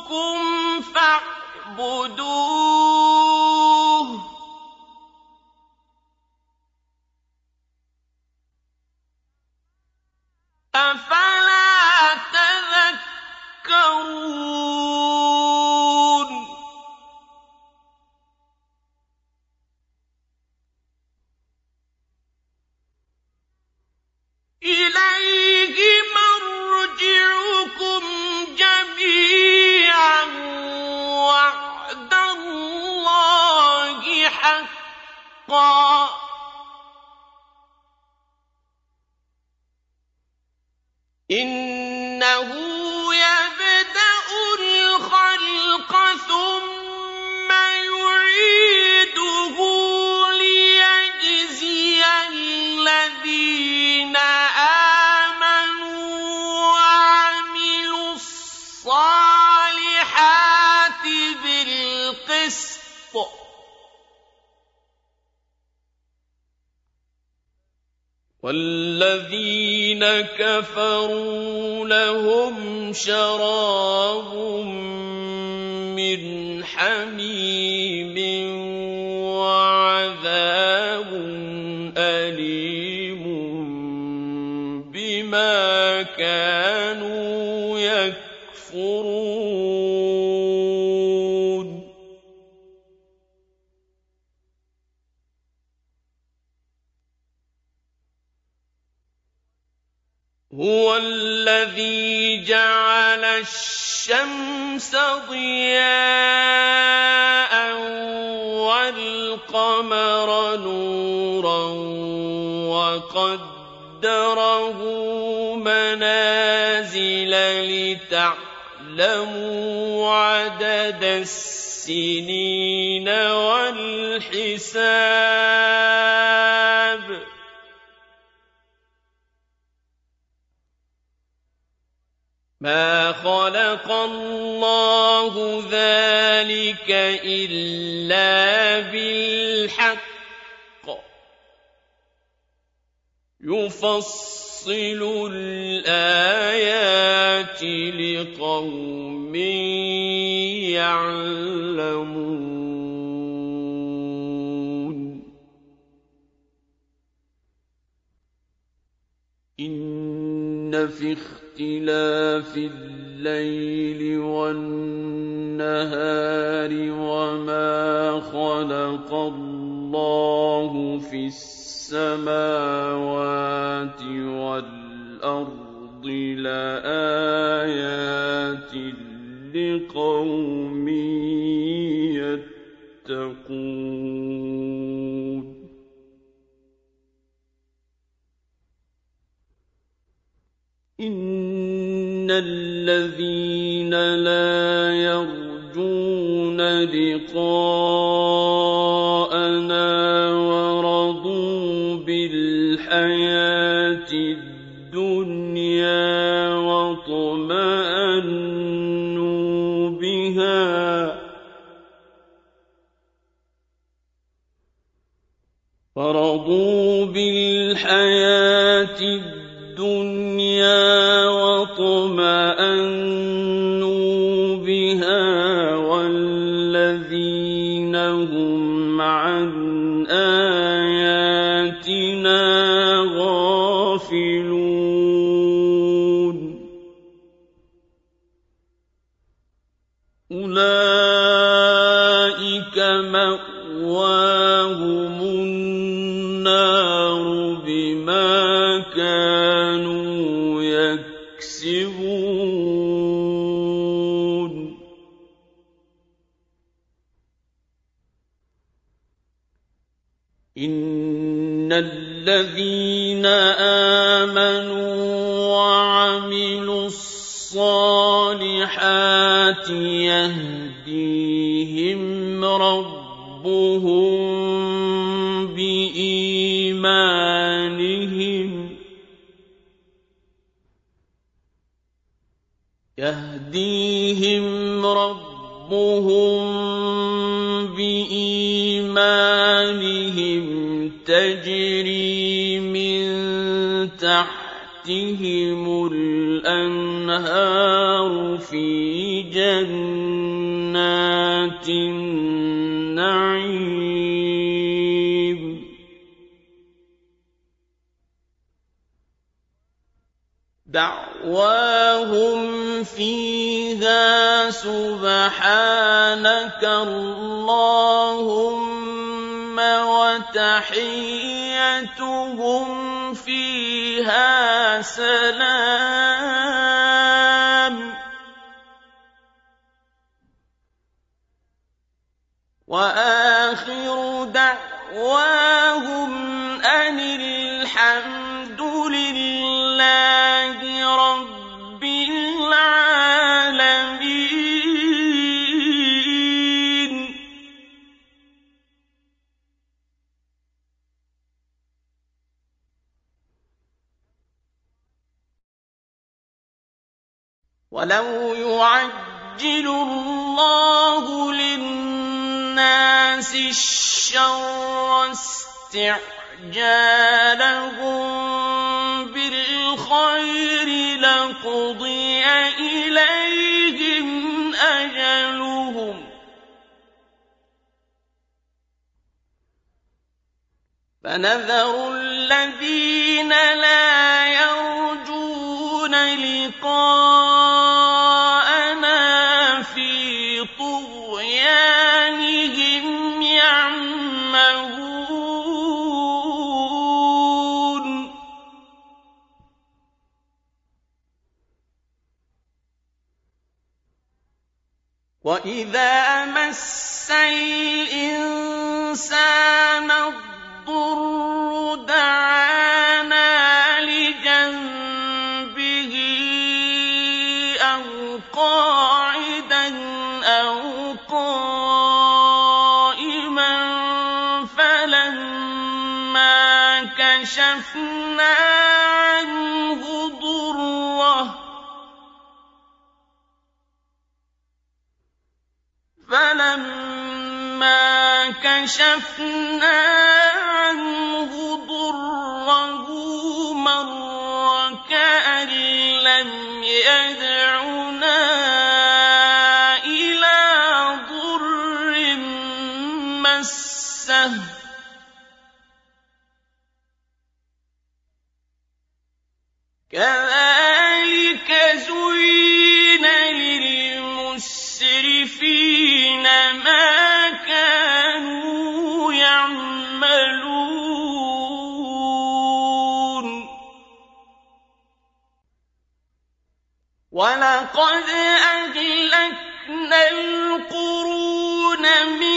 ربكم فاعبدوه لِقَوْمٍ يَعْلَمُونَ. إِنَّ فِي اخْتِلَافِ اللَّيْلِ وَالنَّهَارِ وَمَا خَلَقَ اللَّهُ فِي السَّمَاوَاتِ وَالْأَرْضِ لَآيَاتٍ لِّقَوْمٍ يَتَّقُونَ. إِنَّ الَّذِينَ لَا يَرْجُونَ لِقَاءَنَا وَرَضُوا بِالْحَيَاةِ الدُّنْيَا وَاطْمَأَنُّوا وَرَضُوا بِالْحَيَاةِ الدُّنْيَا وَاطْمَأَنُّوا تَجْرِي مِن تَحْتِهِمُ الْأَنْهَارُ فِي جَنَّاتِ النَّعِيمِ. دَعْوَاهُمْ فِيهَا سُبْحَانَكَ اللَّهُمَّ وَتَحِيَّتُهُمْ فِيهَا سَلَامٌ. وَآخِرُ دَعْوَاهُمْ أَنِ الْحَمْدُ لِلَّهِ وَلَوْ يُعَجِّلُ اللَّهُ لِلنَّاسِ الشَّرَّ اسْتِعْجَالَهُم بِالْخَيْرِ لَقُضِيَ إِلَيْهِمْ أَجَلُهُمْ ۖ فَنَذَرُ الَّذِينَ لَا يَرْجُونَ لِقَاءَنَا وَإِذَا مَسَّ الْإِنسَانَ الضُّرُّ دَعَانَا لِجَنبِهِ أَوْ قَاعِدًا أَوْ قَائِمًا فَلَمَّا كَشَفْنَا فلما كشفنا عنه ضره مر كأن لم يدعنا إلى ضر مسه. وَلَقَدْ أَهْلَكْنَا الْقُرُونَ مِن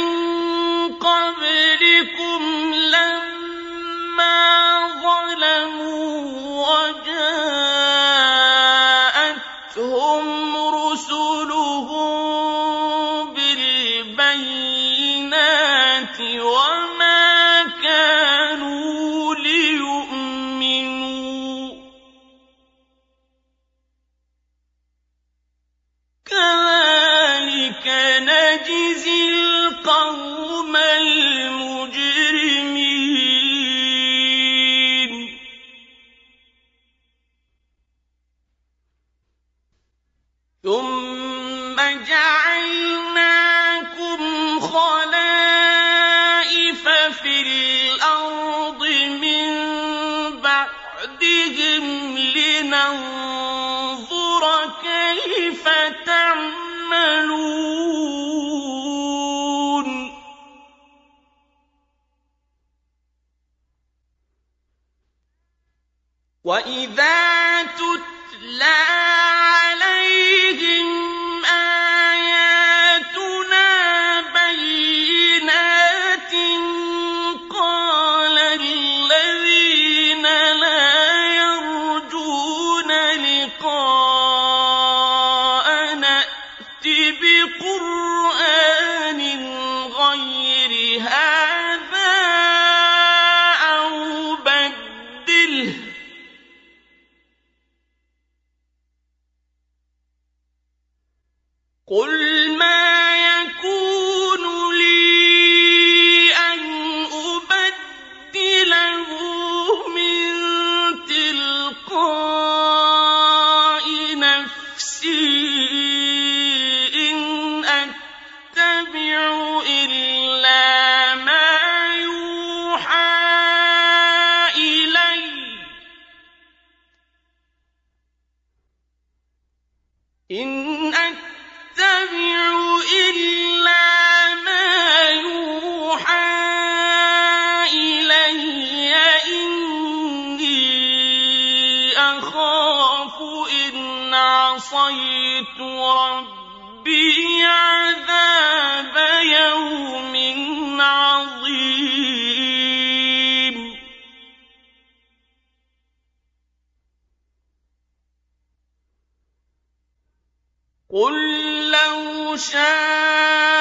لَّوْ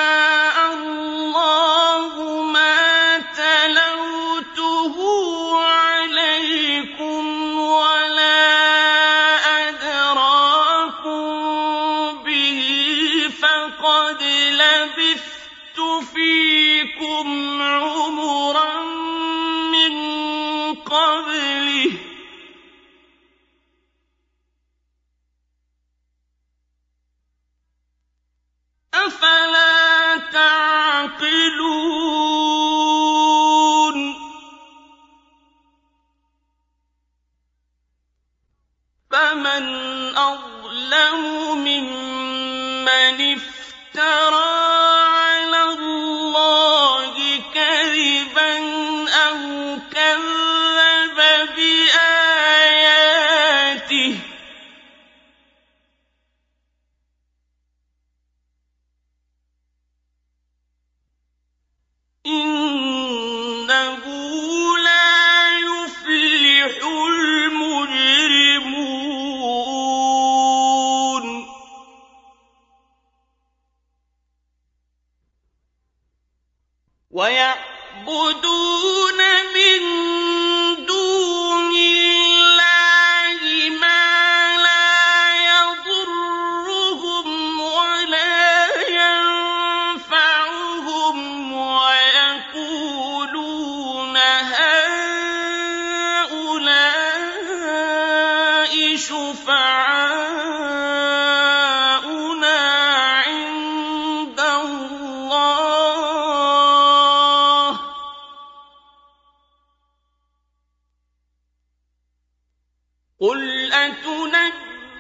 قُلْ أَتُنَبِّئُونَ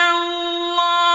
اللَّهَ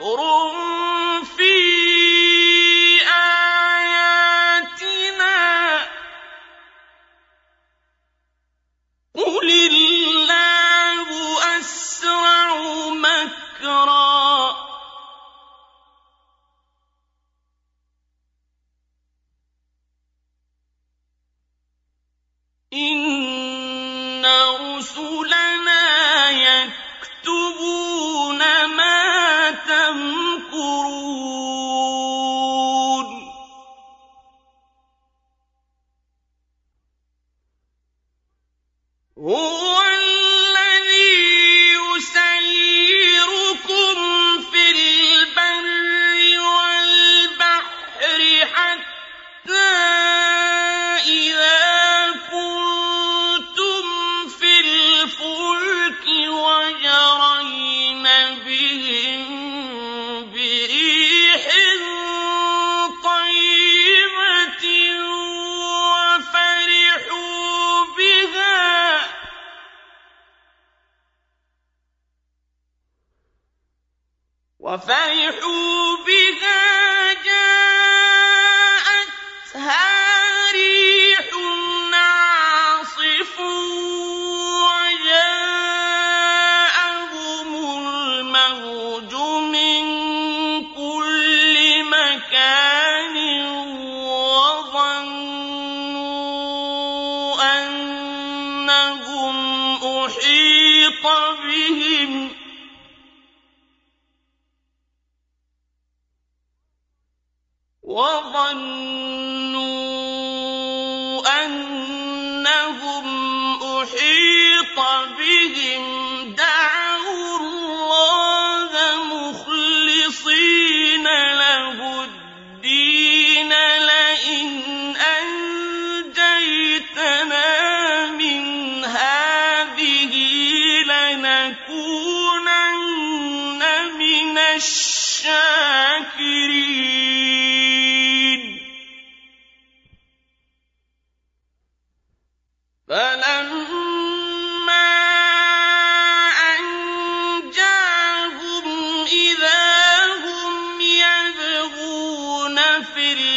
مَّكْرٌ فِي في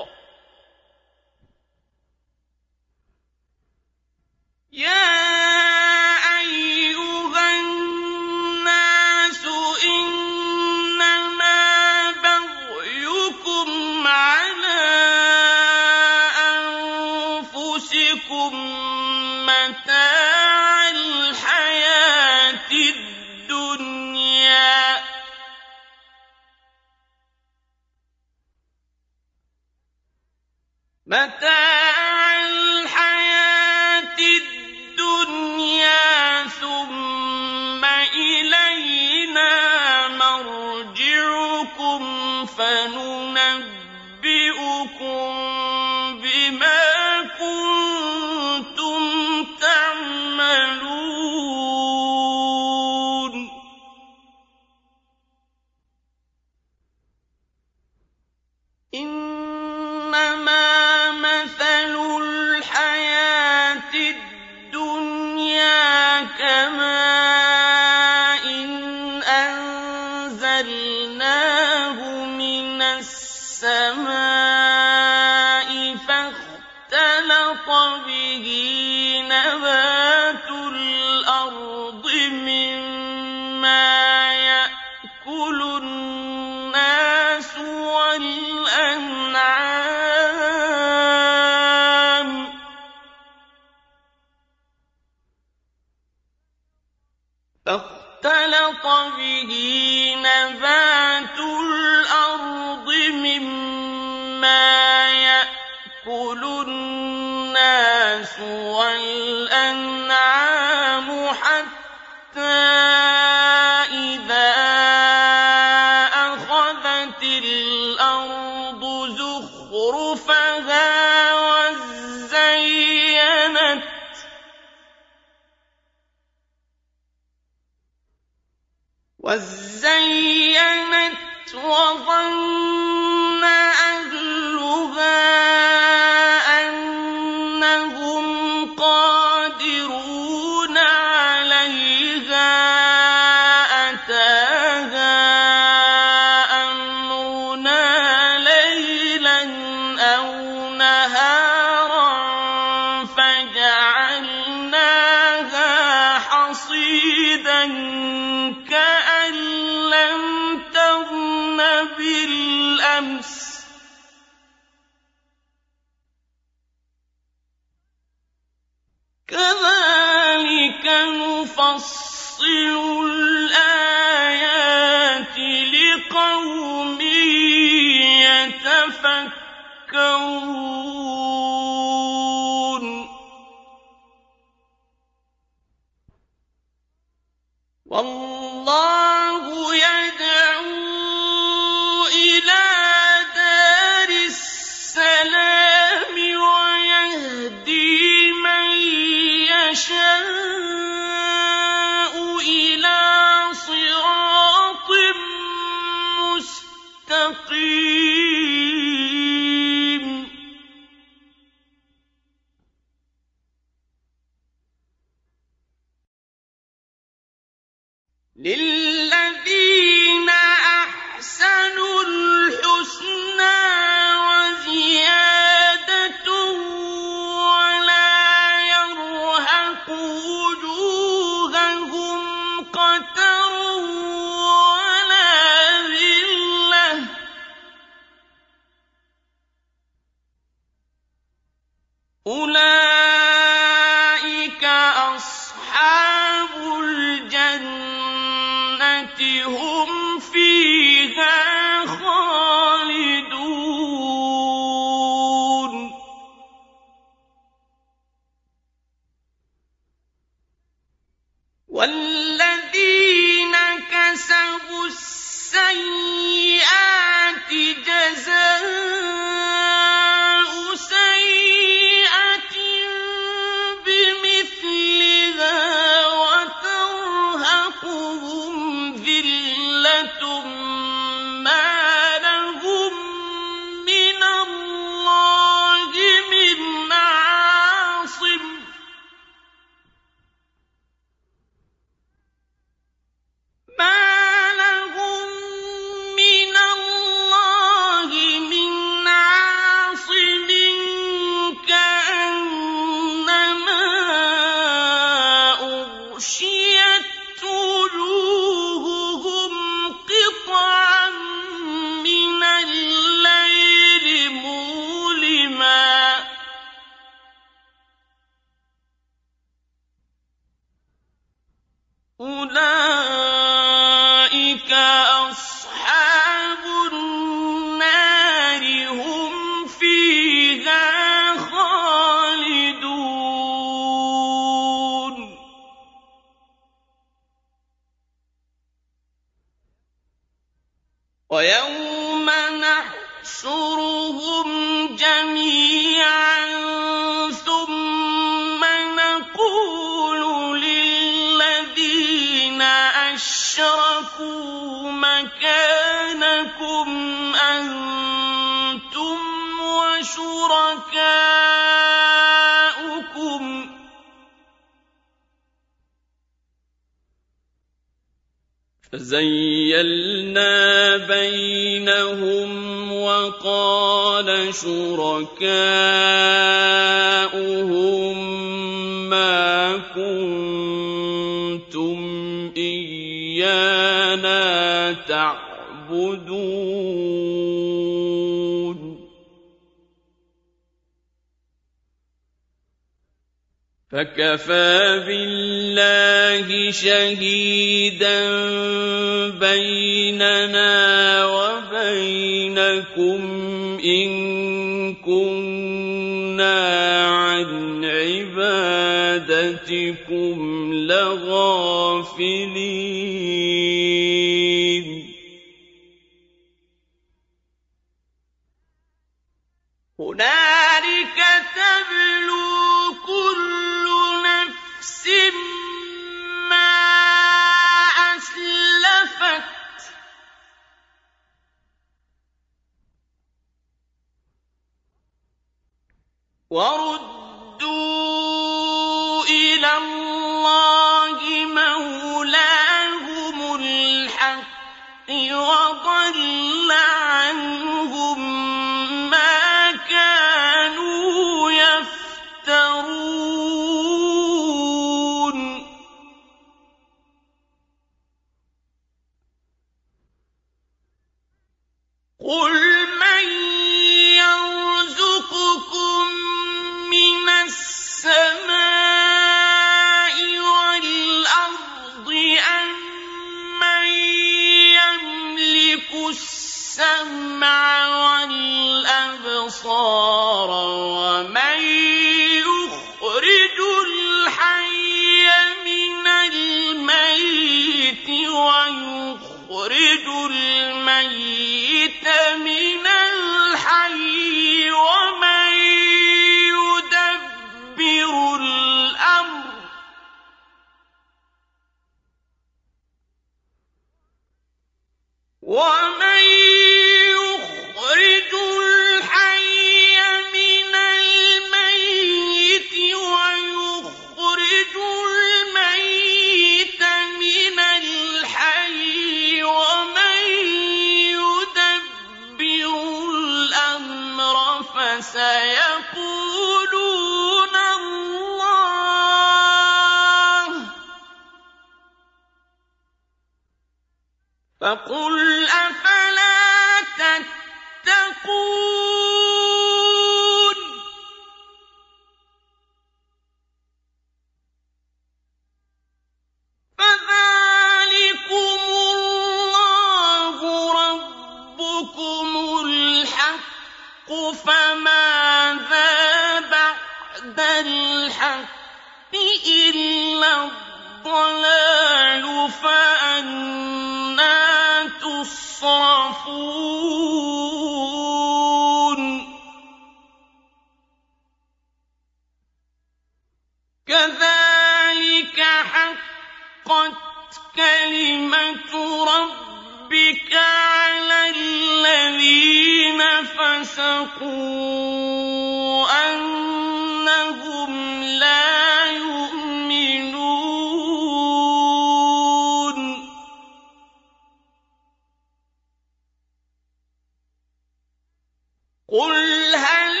هَلْ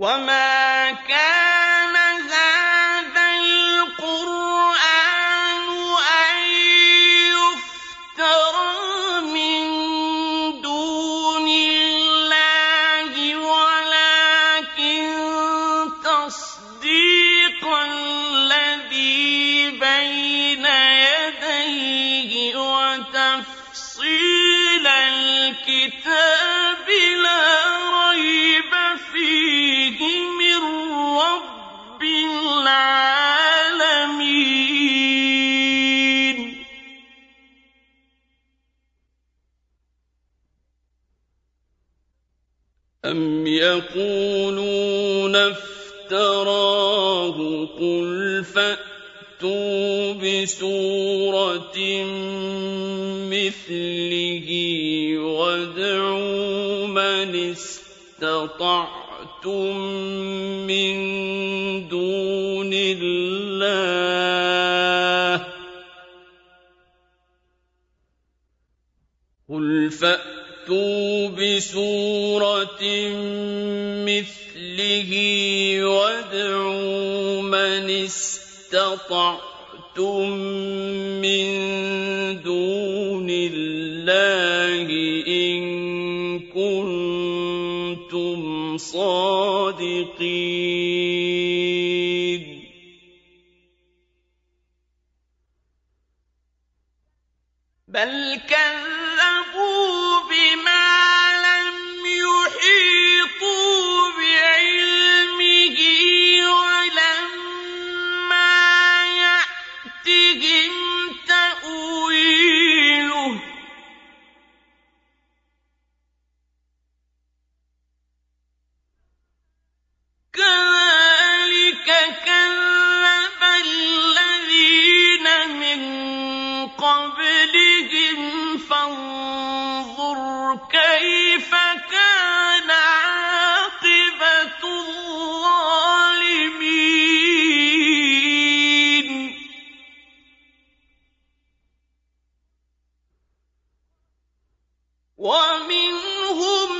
وَمَا وَمِنْهُمْ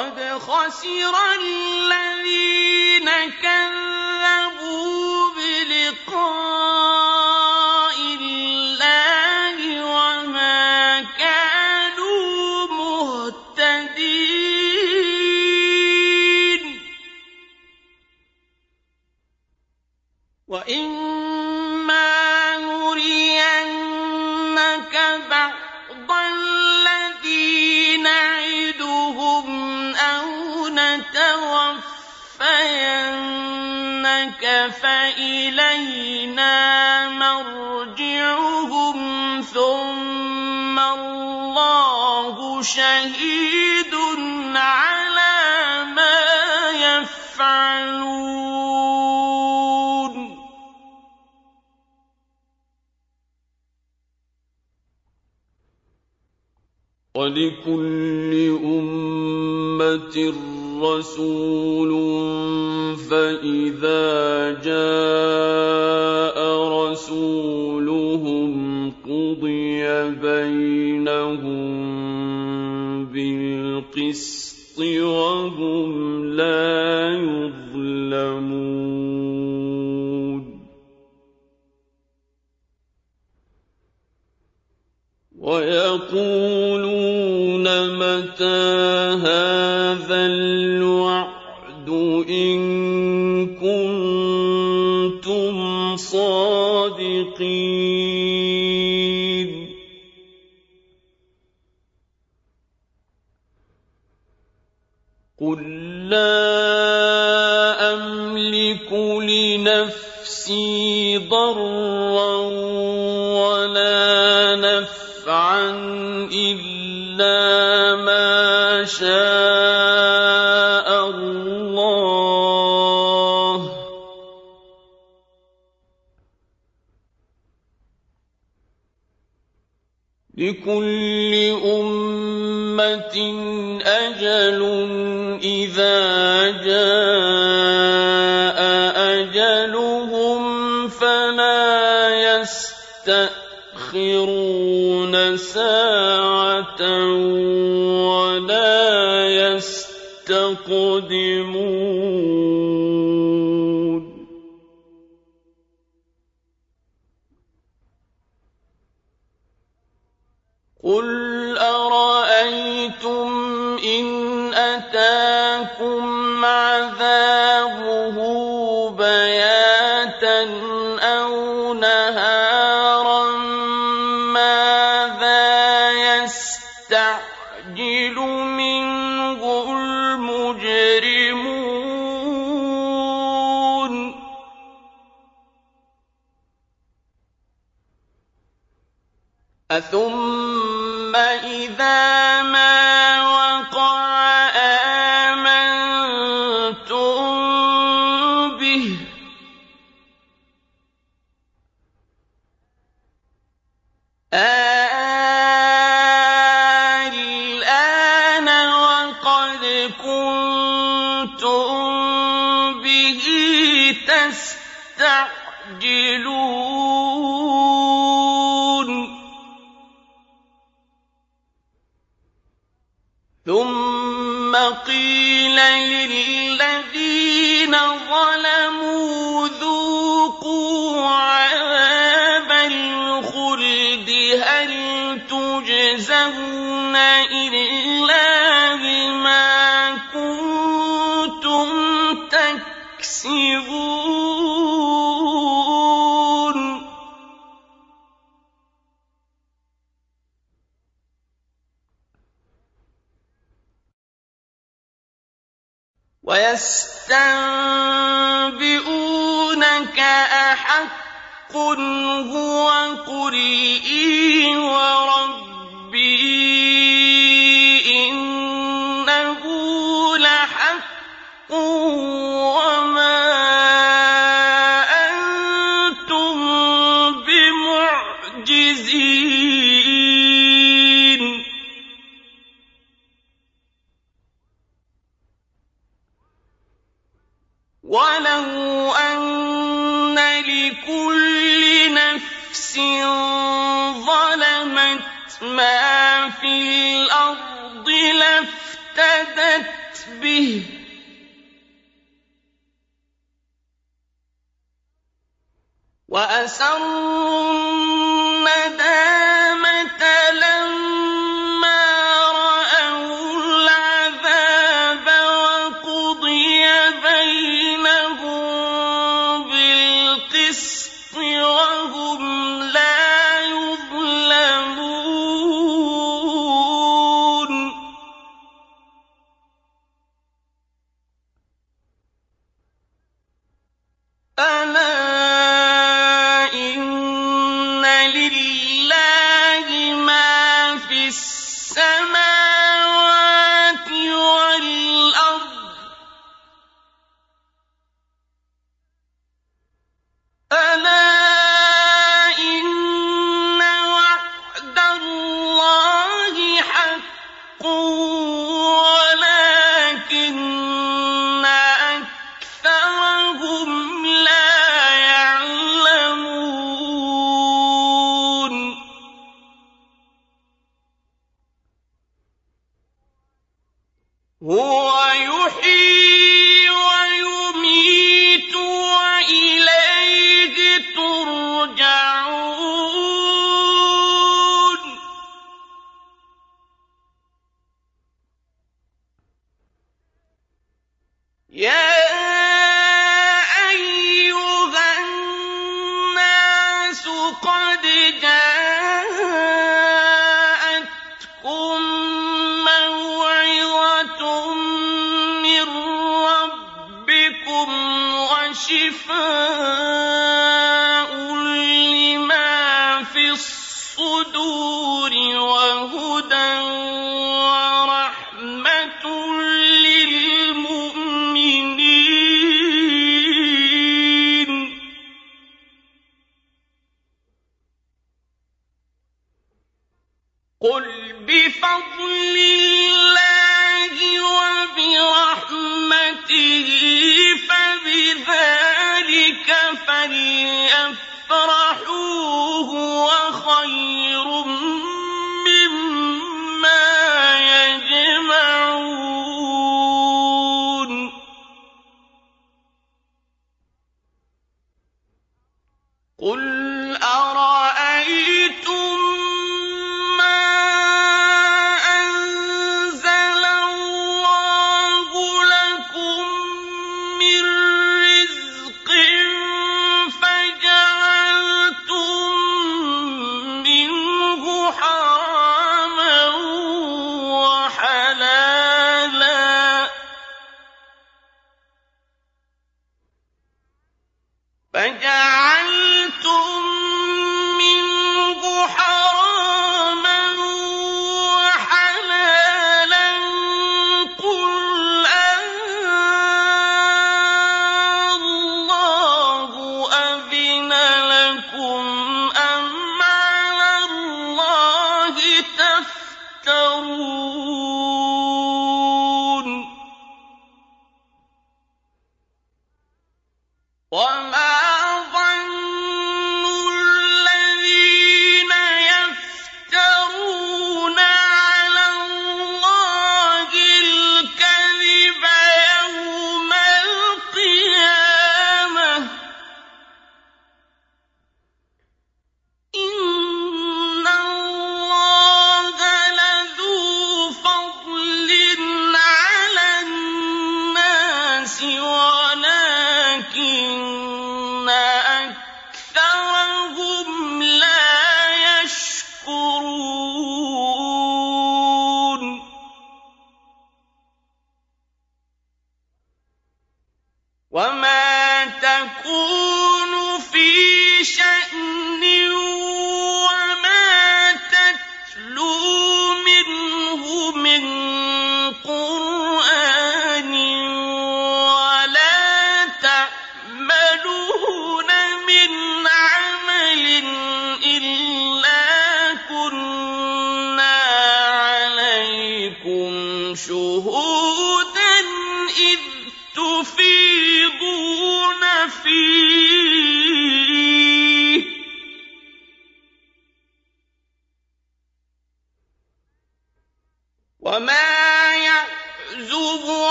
قد خسر الذين كذبوا ولكل أمة رسول فإذا جاء رسولهم قضي بينهم بالقسط وهم لا يؤمنون. أَجَلٌ إِذَا جَاءَ أَجَلُهُمْ فَلَا يَسْتَأْخِرُونَ سَاعَةً وربي إنه لحق وما أنتم بمعجزين ولو أن لكل ما في الأرض لافتدت به. وأسروا الندامة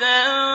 تَنْفَعُونَ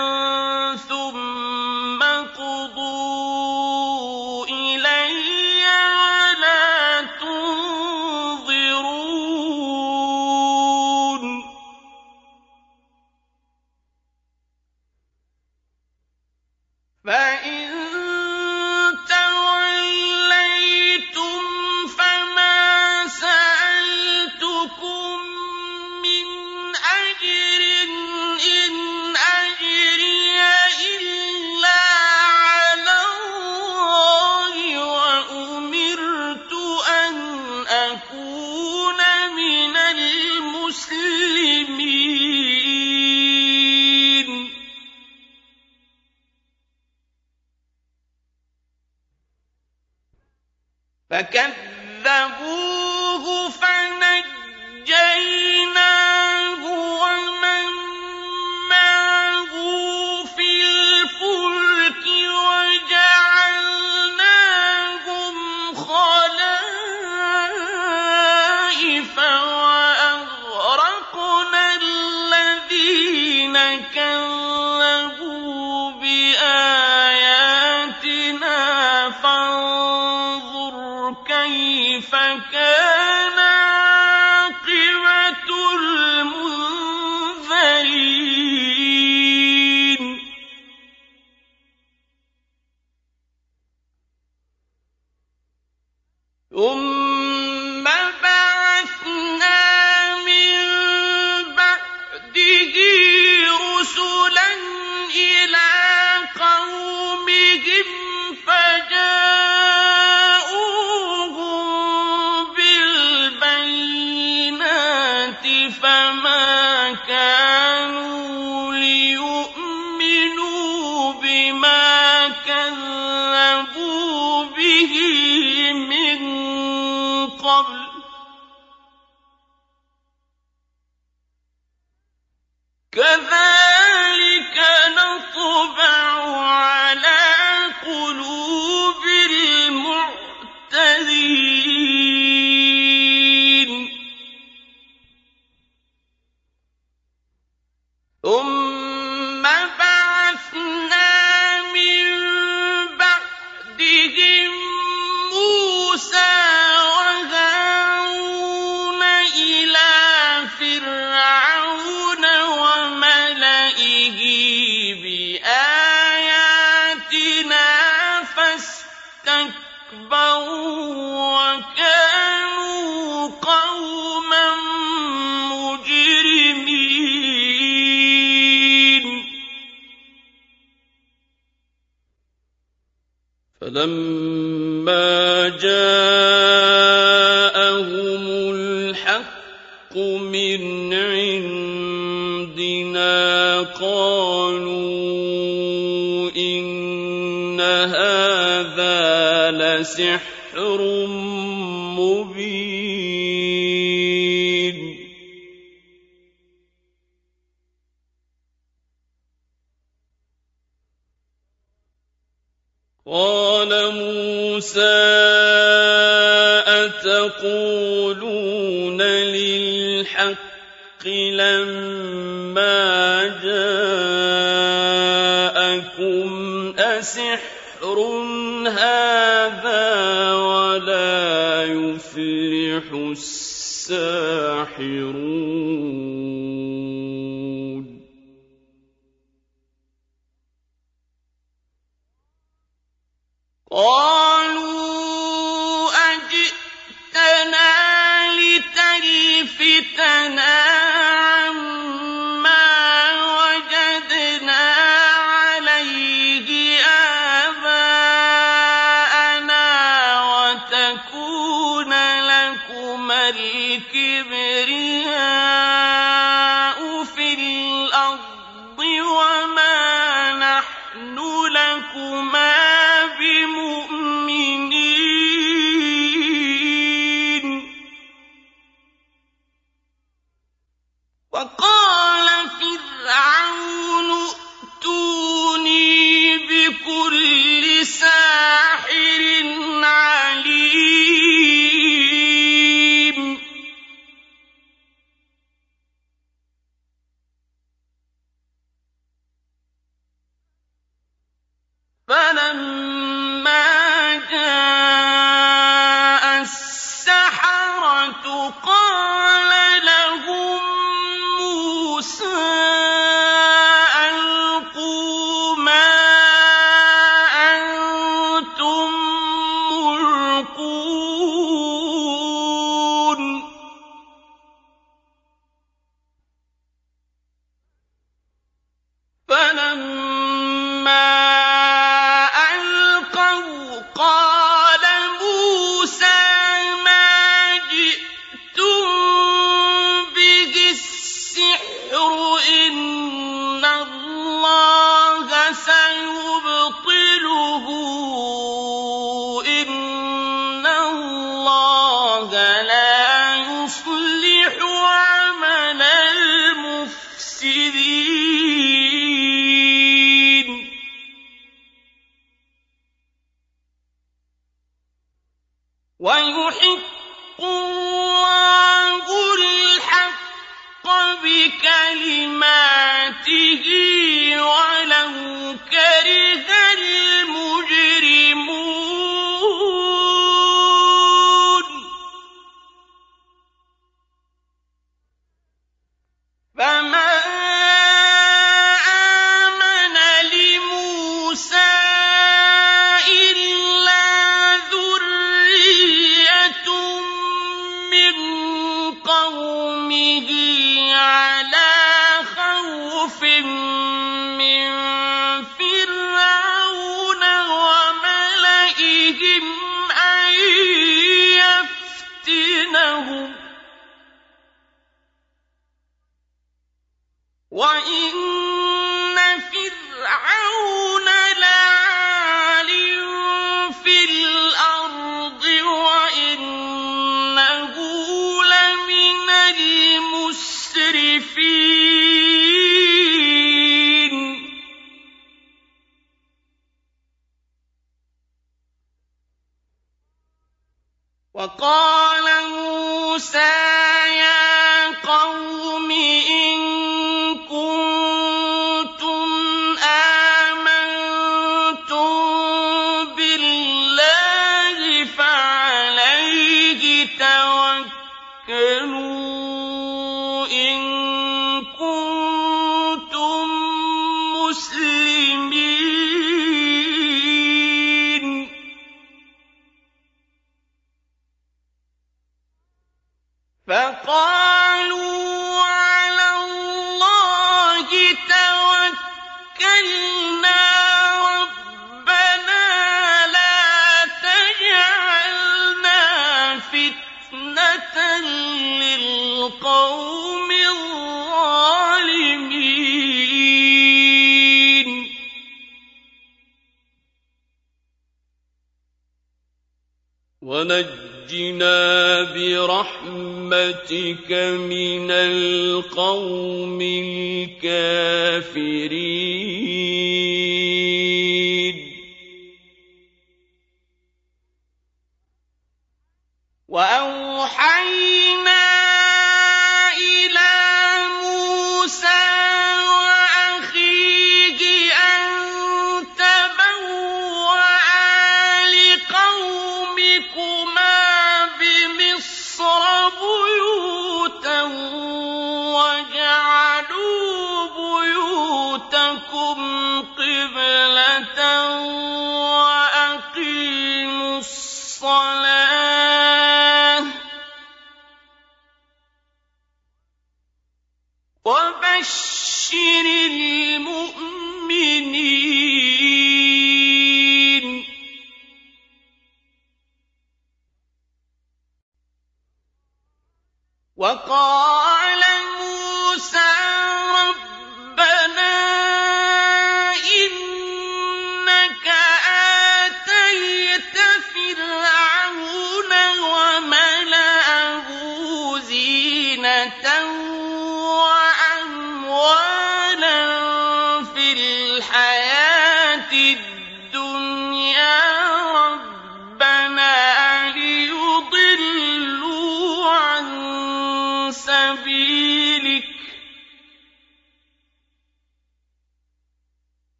فَلَمَّا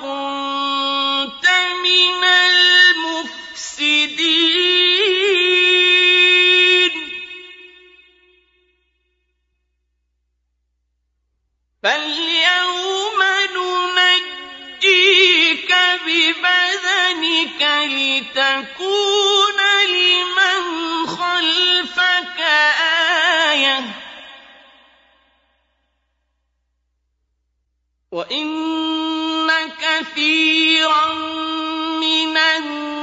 كنت من المفسدين. فاليوم ننجيك ببدنك لتكون لمن خلفك آية. وإن كثيرا من الناس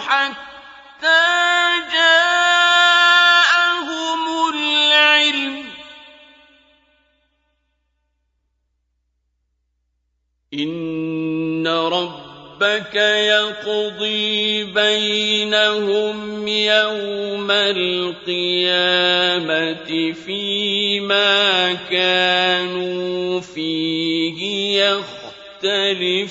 حَتَّىٰ جَاءَهُمُ الْعِلْمُ ۚ. إِنَّ رَبَّكَ يَقْضِي بَيْنَهُمْ يَوْمَ الْقِيَامَةِ فِيمَا كَانُوا فِيهِ يَخْتَلِفُونَ.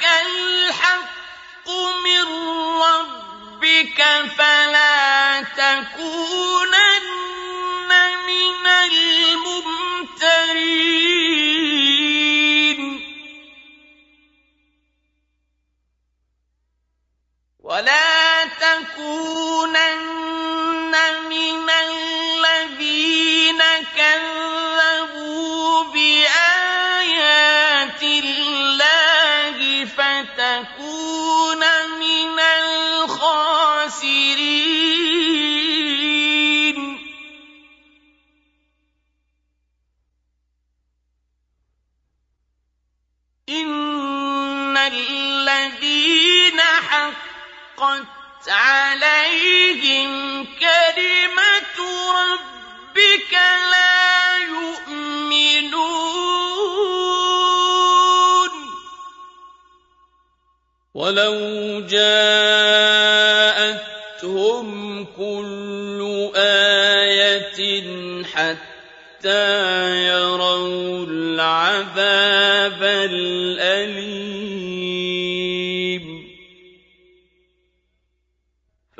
جَاءَكَ الْحَقُّ مِن رَّبِّكَ فَلَا تَكُونَنَّ مِنَ الْمُمْتَرِينَ وَلَا تَكُونَنَّ مِنَ عَلَيْهِمْ كَلِمَتُ رَبِّكَ لَا يُؤْمِنُونَ. وَلَوْ جَاءَتْهُمْ كُلُّ آيَةٍ حَتَّىٰ يَرَوُا الْعَذَابَ الْأَلِيمَ.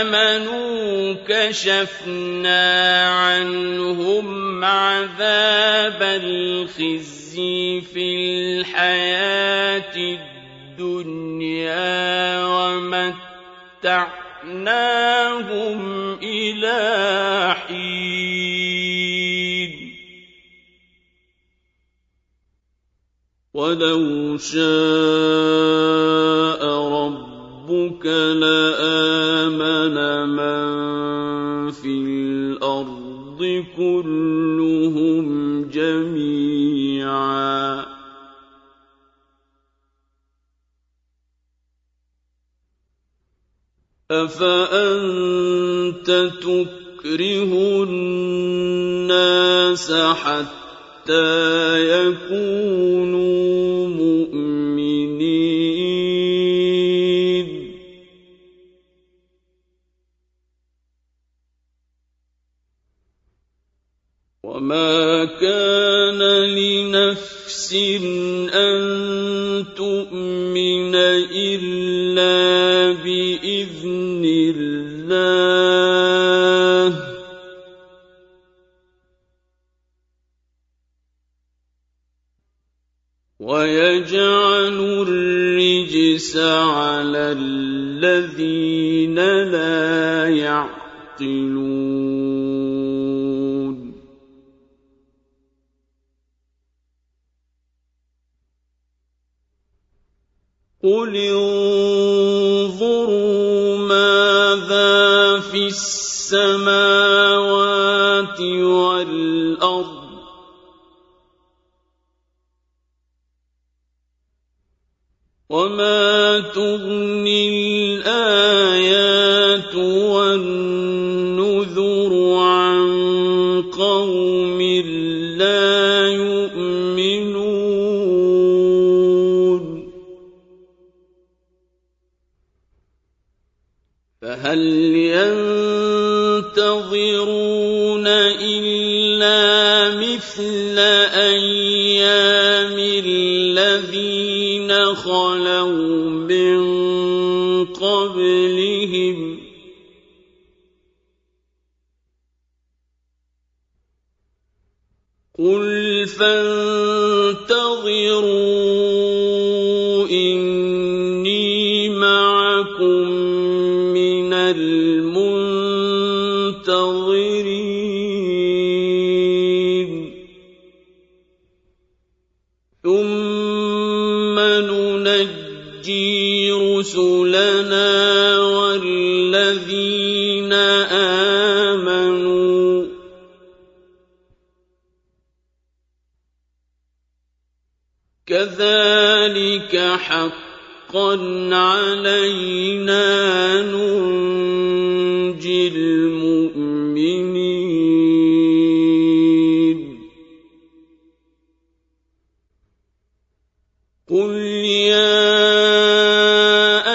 آمَنُوا كَشَفْنَا عَنْهُمْ عَذَابَ الْخِزْيِ فِي الْحَيَاةِ الدُّنْيَا وَمَتَّعْنَاهُمْ إِلَىٰ حِينٍ. وَلَوْ شَاءَ رَبُّكَ لَآمَنَ مَن فِي الْأَرْضِ كُلُّهُمْ جَمِيعًا ۚ أَفَأَنتَ تُكْرِهُ النَّاسَ حَتَّىٰ يَكُونُوا قل يا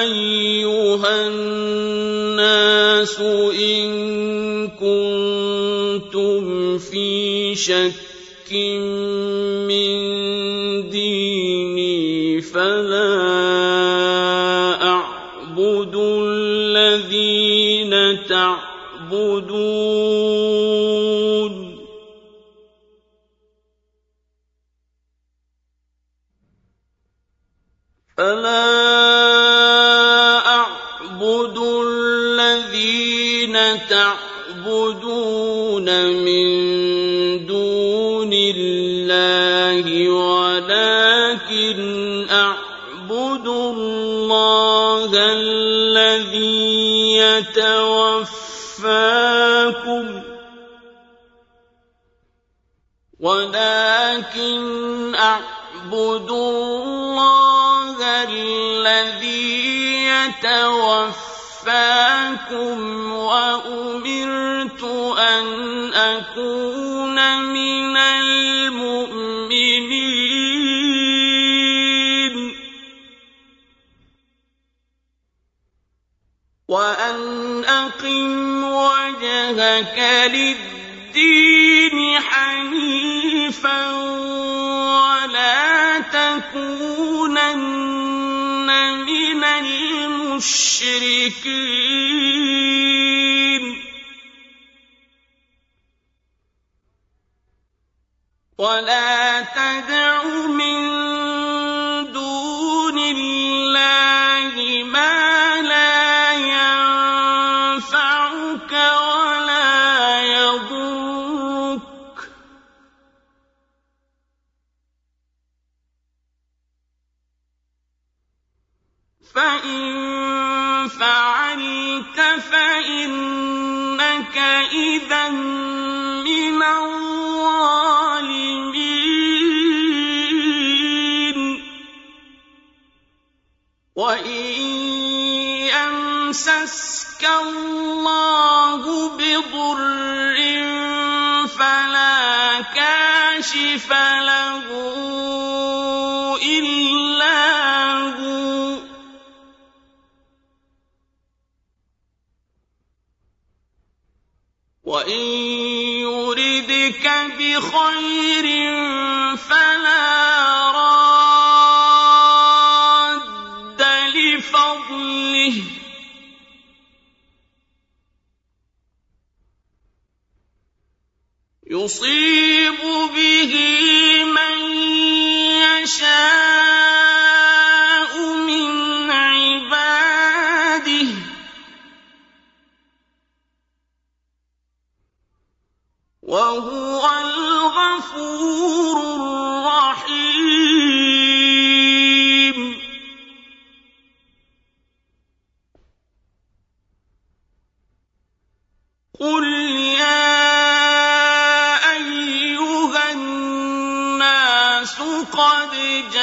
ايها الناس ان كنتم في شك ولكن أعبد الله الذي يتوفاكم. ولكن أعبد الله الذي يتوفاكم. وأمرت أن أكون وأن أقم وجهك للدين حنيفا ولا تكونن من المشركين. ولا تدع من فإن فعلت فإنك إذا من الظالمين وإن يمسسك الله بضر فلا كاشف له إلا وإن يردك بخير فلا راد لفضله يصيب به من يشاء قد